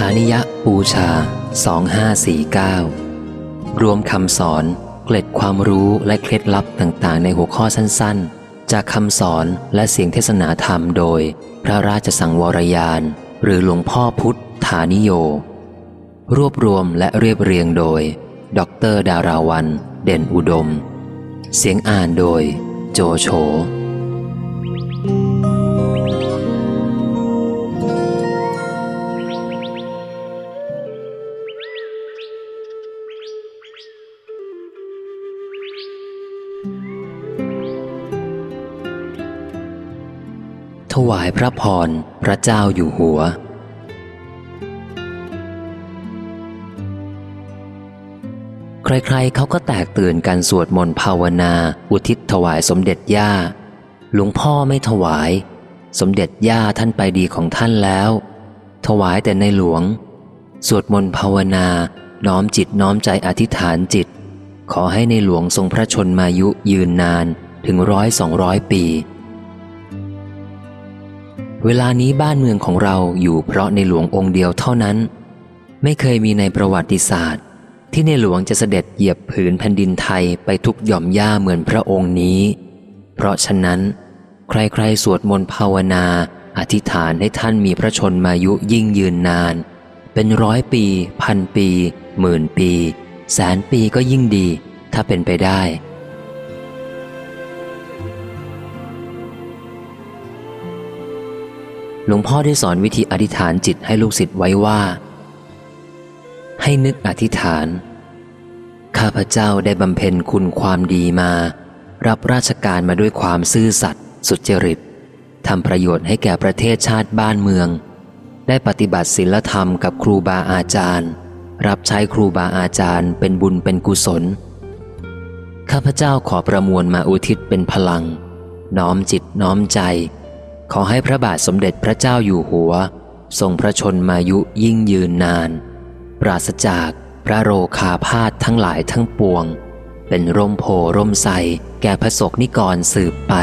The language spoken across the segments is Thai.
ฐานิยบูชา 2549 รวมคำสอนเกล็ดความรู้และเคล็ดลับต่างๆ ในหัวข้อสั้นๆ จากคำสอนและเสียงเทศนาธรรมโดย พระราชสังวรยาน หรือหลวงพ่อพุทธฐานิโย รวบรวมและเรียบเรียงโดย ดรดาราวัน เด่นอุดม เสียงอ่านโดย โจโฉ ถวายพระพรพระเจ้าอยู่หัว ใครๆเขาก็แตกตื่นกันสวดมนต์ภาวนา อุทิศถวายสมเด็จย่า หลวงพ่อไม่ถวาย สมเด็จย่าท่านไปดีของท่านแล้ว ถวายแต่ในหลวง สวดมนต์ภาวนา น้อมจิตน้อมใจอธิษฐานจิต ขอให้ในหลวงทรงพระชนมายุยืนนานถึงร้อยสองร้อยปี เวลานี้บ้านเมืองของเราอยู่เพราะในหลวงองค์เดียวเท่านั้น ไม่เคยมีในประวัติศาสตร์ ที่ในหลวงจะเสด็จเหยียบผืนแผ่นดินไทยไปทุกหย่อมย่าเหมือนพระองค์นี้ เพราะฉะนั้น ใครๆ สวดมนต์ภาวนา อธิษฐานให้ท่านมีพระชนมายุยิ่งยืนนาน เป็นร้อยปี พันปี หมื่นปี แสนปีก็ยิ่งดี ถ้าเป็นไปได้ หลวงพ่อได้สอนวิธีอธิษฐานจิตให้ลูกศิษย์ไว้ว่า ให้นึกอธิษฐาน ข้าพเจ้าได้บำเพ็ญคุณความดีมา รับราชการมาด้วยความซื่อสัตย์สุจริตทำประโยชน์ให้แก่ประเทศชาติบ้านเมือง ได้ปฏิบัติศีลธรรมกับครูบาอาจารย์ รับใช้ครูบาอาจารย์เป็นบุญเป็นกุศล ข้าพเจ้าขอประมวลมาอุทิศเป็นพลัง น้อมจิตน้อมใจ ขอให้พระบาทสมเด็จพระเจ้าอยู่หัว ทรงพระชนมายุยิ่งยืนนาน ปราศจากพระโรคาพาธทั้งหลายทั้งปวง เป็นร่มโพร่มใสแก่พระศกนิกรสืบไป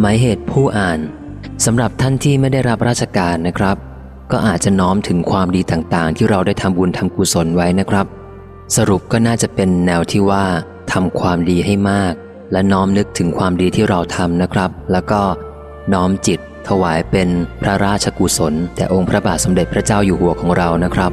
หมายเหตุผู้อ่านสำหรับท่านที่ไม่ได้รับราชการนะครับ ก็อาจจะน้อมถึงความดีต่างๆ ที่เราได้ทำบุญทำกุศลไว้นะครับ สรุปก็น่าจะเป็นแนวที่ว่าทำความดีให้มาก และน้อมนึกถึงความดีที่เราทำนะครับ แล้วก็น้อมจิตถวายเป็นพระราชกุศลแต่องค์พระบาทสมเด็จพระเจ้าอยู่หัวของเรานะครับ